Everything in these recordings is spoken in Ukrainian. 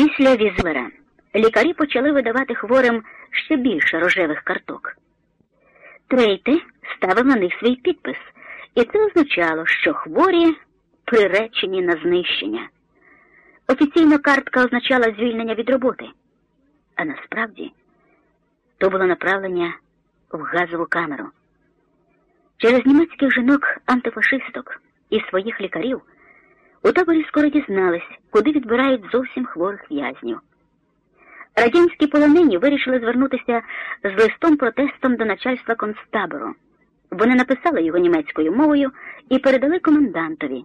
Після візлера лікарі почали видавати хворим ще більше рожевих карток. Трейти ставив на них свій підпис, і це означало, що хворі приречені на знищення. Офіційно картка означала звільнення від роботи, а насправді то було направлення в газову камеру. Через німецьких жінок-антифашисток і своїх лікарів у таборі скоро дізнались, куди відбирають зовсім хворих в'язнів. Радянські полонені вирішили звернутися з листом протестом до начальства концтабору. Вони написали його німецькою мовою і передали комендантові.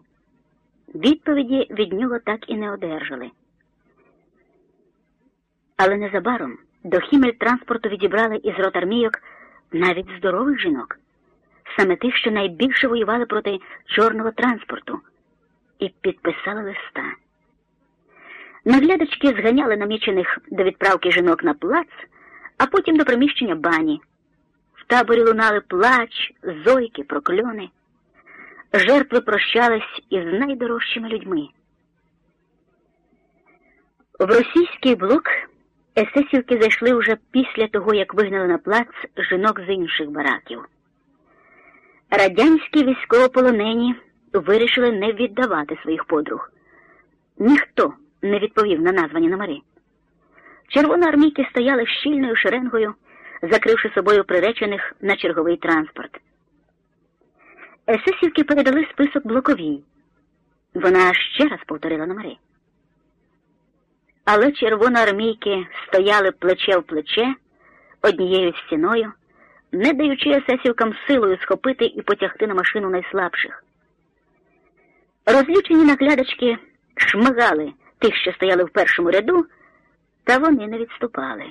Відповіді від нього так і не одержали. Але незабаром до хімель транспорту відібрали із ротармійок навіть здорових жінок, саме тих, що найбільше воювали проти чорного транспорту, і підписали листа. Наглядачки зганяли намічених до відправки жінок на плац, а потім до приміщення бані. В таборі лунали плач, зойки, прокльони. Жертви прощались із найдорожчими людьми. В російський блок есесівки зайшли вже після того, як вигнали на плац жінок з інших бараків. Радянські військовополонені вирішили не віддавати своїх подруг. Ніхто не відповів на названі номери. Червоноармійки стояли щільною шеренгою, закривши собою приречених на черговий транспорт. Есесівки передали список блоковій. Вона ще раз повторила номери. Але червоноармійки стояли плече в плече однією стіною, не даючи есесівкам силою схопити і потягти на машину найслабших. Розлючені наглядачки шмагали тих, що стояли в першому ряду, та вони не відступали.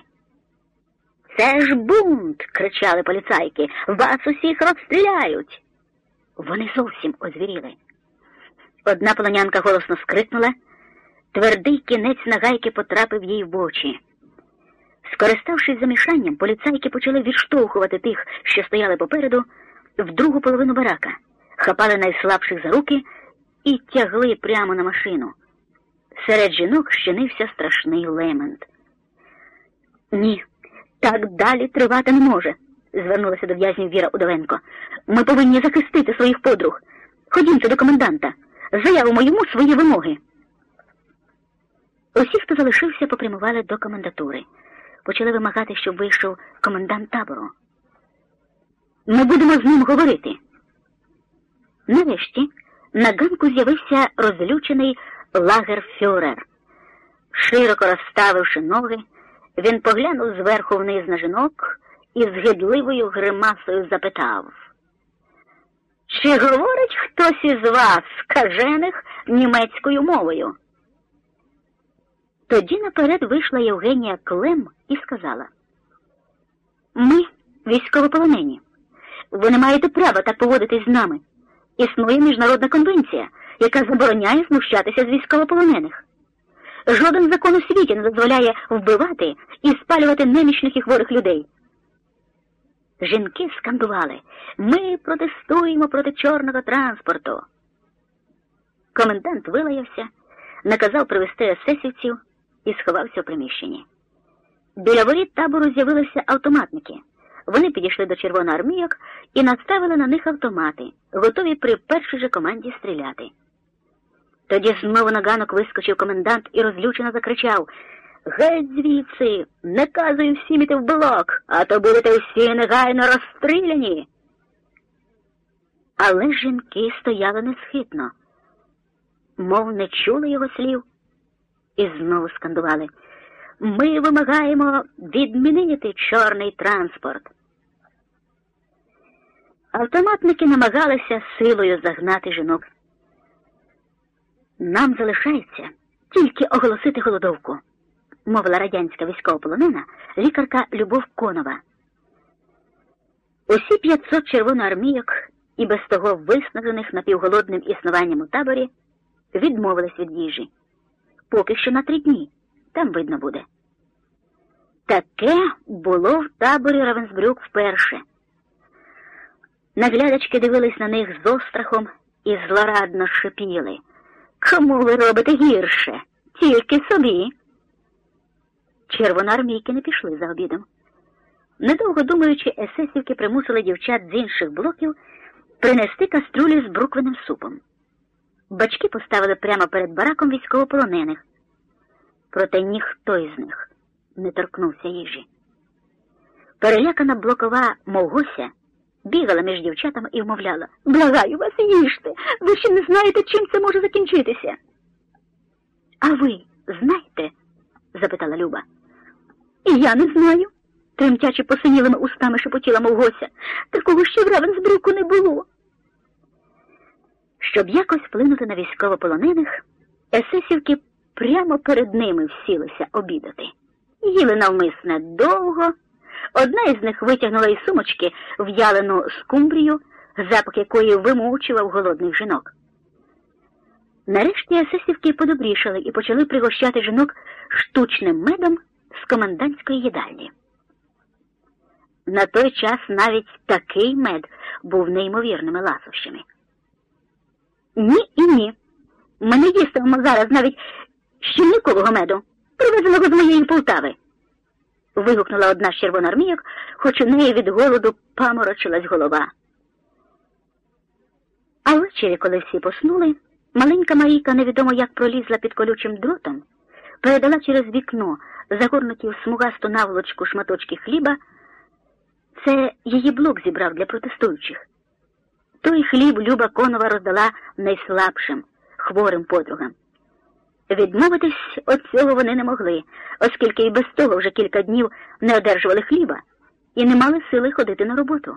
Це ж бунт. кричали поліцайки. Вас усіх розстріляють. Вони зовсім озвіріли. Одна полонянка голосно скрикнула, твердий кінець нагайки потрапив їй в очі. Скориставшись замішанням, поліцайки почали відштовхувати тих, що стояли попереду, в другу половину барака, хапали найслабших за руки і тягли прямо на машину. Серед жінок щинився страшний лемент. Ні, так далі тривати не може, звернулася до в'язнів Віра Удовенко. Ми повинні захистити своїх подруг. Ходімте до коменданта, заявимо йому свої вимоги. Усі, хто залишився, попрямували до комендатури. Почали вимагати, щоб вийшов комендант табору. Ми будемо з ним говорити. Нарешті на ганку з'явився розлючений лагерфюрер. Широко розставивши ноги, він поглянув зверху вниз на жінок і з гидливою гримасою запитав. Чи говорить хтось із вас, скажених, німецькою мовою? Тоді наперед вийшла Євгенія Клем і сказала: Ми військовополонені. Ви не маєте права так поводитись з нами. Існує міжнародна конвенція, яка забороняє знущатися з військовополонених. Жоден закон у світі не дозволяє вбивати і спалювати немічних і хворих людей. Жінки скандували ми протестуємо проти чорного транспорту. Комендант вилаявся, наказав привезти есесівців і сховався в приміщенні. Біля воріт табору з'явилися автоматники. Вони підійшли до червоноармійок і наставили на них автомати, готові при першій же команді стріляти. Тоді знову на ганок вискочив комендант і розлючено закричав Геть звідси, наказую всім іти в блок, а то будете всі негайно розстріляні. Але жінки стояли несхитно, мов не чули його слів, і знову скандували. Ми вимагаємо відмінити чорний транспорт. Автоматники намагалися силою загнати жінок. Нам залишається тільки оголосити голодовку, мовила радянська військовополонена лікарка Любов Конова. Усі 500 червоноармійок і без того виснажених напівголодним існуванням у таборі відмовились від їжі. Поки що на три дні, там видно буде. Таке було в таборі Равенсбрюк вперше. Наглядачки дивились на них з острахом і злорадно шипіли. Кому ви робите гірше? Тільки собі. червоноармійки не пішли за обідом. Недовго думаючи, есесівки примусили дівчат з інших блоків принести каструлі з бруквеним супом. Бачки поставили прямо перед бараком військовополонених, проте ніхто із них не торкнувся їжі. Перелякана блокова Мовгося бігала між дівчатами і вмовляла Благаю вас, їжте, ви ще не знаєте, чим це може закінчитися. А ви знаєте? запитала Люба. І я не знаю, тремтячи посинілими устами шепотіла Мовгося. Такого ще в Равенсбруку не було. Щоб якось вплинути на військовополонених, есесівки прямо перед ними всілися обідати. Їли навмисне довго. Одна із них витягнула із сумочки в'ялену скумбрію, запах якої вимовчував голодних жінок. Нарешті есесівки подобрішали і почали пригощати жінок штучним медом з комендантської їдальні. На той час навіть такий мед був неймовірними ласощами. Ні і ні. Ми не їстимо зараз навіть щільникового меду, привезеного з моєї Полтави. Вигукнула одна з червоноармійок, хоч у неї від голоду паморочилась голова. А ввечері, коли всі поснули, маленька Марійка невідомо як пролізла під колючим дротом, передала через вікно, загорнуті в смугасту наволочку шматочки хліба. Це її блок зібрав для протестуючих. Той хліб Люба Конова роздала найслабшим, хворим подругам. Відмовитись від цього вони не могли, оскільки і без того вже кілька днів не одержували хліба і не мали сили ходити на роботу.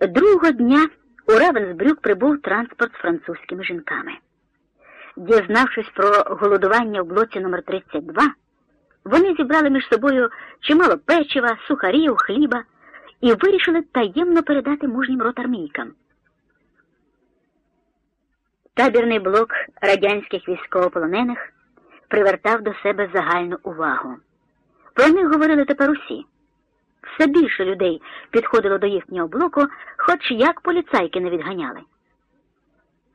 Другого дня у Равенсбрюк прибув транспорт з французькими жінками. Дізнавшись про голодування в блоці номер 32 вони зібрали між собою чимало печива, сухарів, хліба і вирішили таємно передати мужнім ротармійкам. Табірний блок радянських військовополонених привертав до себе загальну увагу. Про них говорили тепер усі. Все більше людей підходило до їхнього блоку, хоч як поліцайки не відганяли.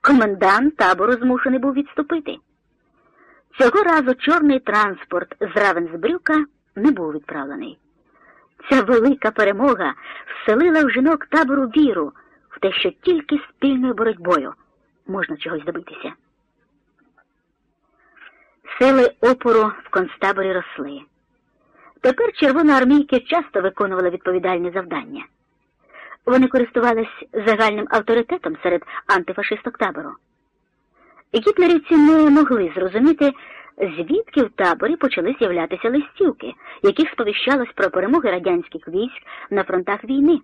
Комендант табору змушений був відступити. Цього разу чорний транспорт з Равенсбрюка не був відправлений. Ця велика перемога вселила в жінок табору віру в те, що тільки спільною боротьбою можна чогось добитися. Сили опору в концтаборі росли. Тепер червоноармійки часто виконували відповідальні завдання. Вони користувались загальним авторитетом серед антифашисток табору. Гітлерівці не могли зрозуміти, звідки в таборі почали з'являтися листівки, яких сповіщалось про перемоги радянських військ на фронтах війни.